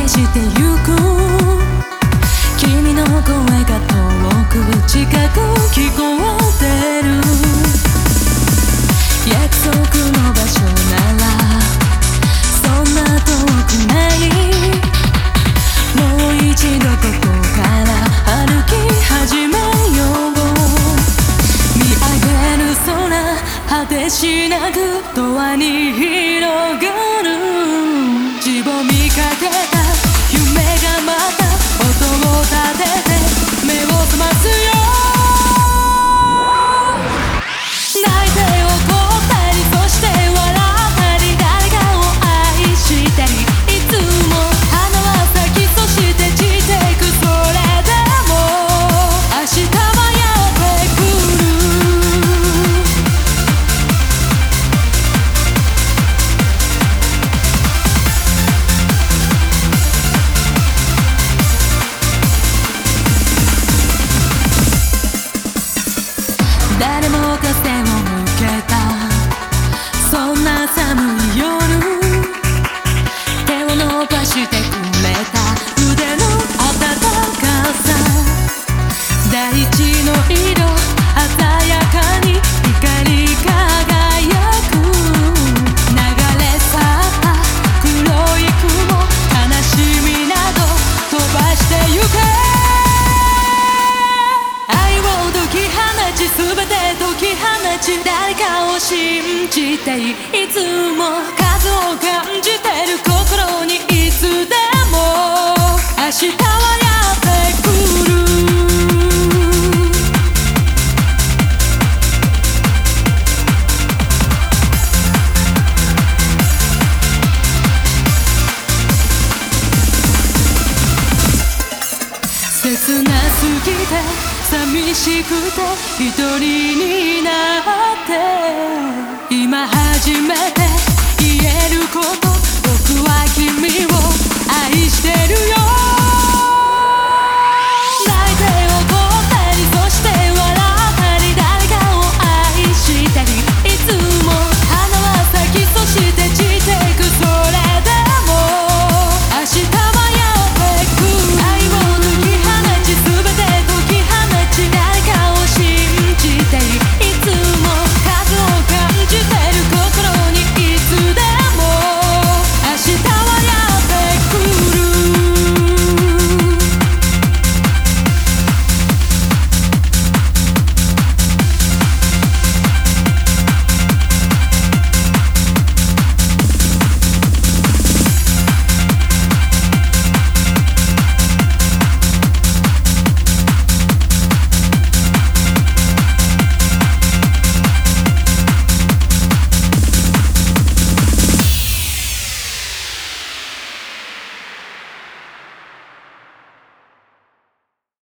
風が傷を消してゆく。君の声が遠く近く聞こえてる。約束の場所ならそんな遠くない。もう一度ここから歩き始めよう。見上げる空果てしなく永遠に広がるち誰かを信じていつも数を感じてる心にいつでも。明日はやってくる。切なすぎて寂しくて一人になって今初めて言えること僕は君を